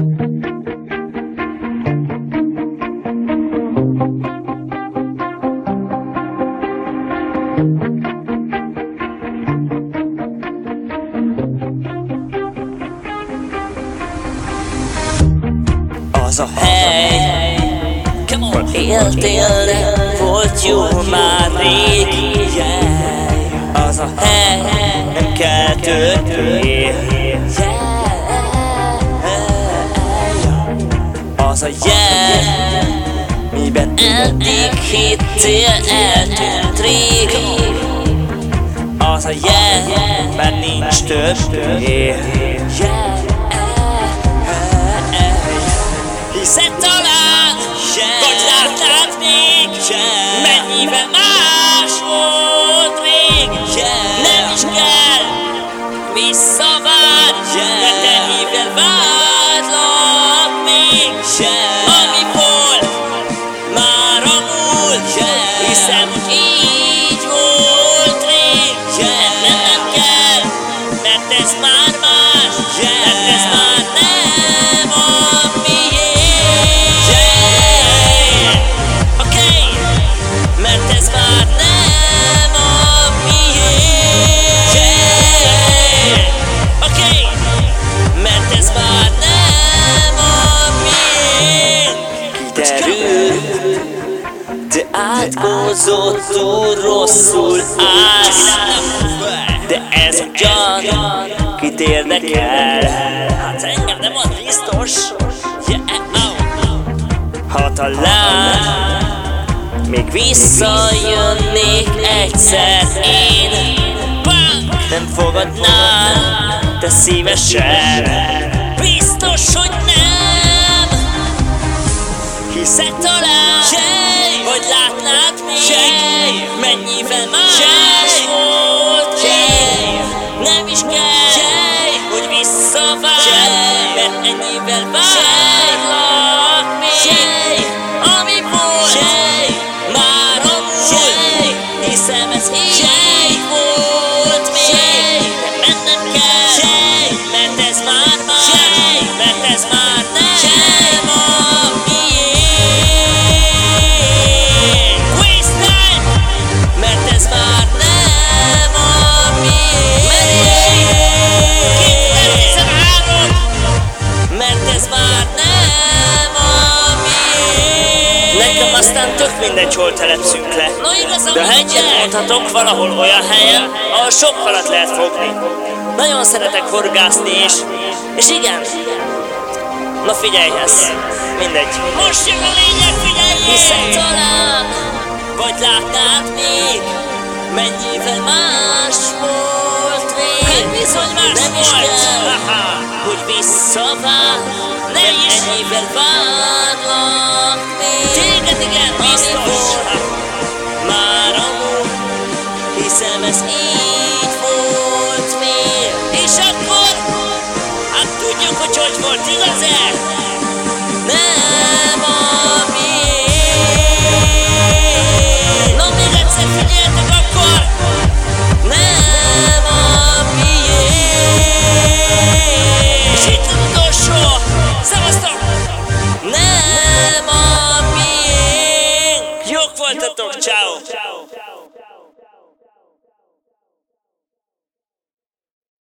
Az a hely, éltél, volt jó már rég. Az a hely, nem kell többé Az a jel, miben eddig hittél, eltűnt rég. Az a jel, már nincs többé Hiszen Gramsci. Túl rosszul állsz De ez ugyan, kit érdekel? Hát engem nem az biztos. Yeah, oh. Ha talán még visszajönnék egyszer én Nem fogadnál, te szívesen. Biztos, hogy nem. Hiszed talán, Jay, hogy látnád Mennyivel más volt Jay, Nem is kell Jay, hogy visszavár mindegy, hol telepszünk le no, igazán De ha egyet mondhatok valahol olyan helyen, ahol sok halat lehet fogni. Nagyon szeretek horgászni és... És igen, Na figyelj ez, mindegy. Most jön a lényeg, figyeljél! Hiszen talán, vagy látnád még, mennyivel más volt rég. Hát bizony más Nem is kell, hogy visszavár, nem is ennyivel várlak kocsos volt, igaz-e? Nem a mi, Na még egyszer figyeltek akkor! Nem a miénk. És itt az utolsó! Szevasztok! Nem a mi. Jók voltatok, ciao.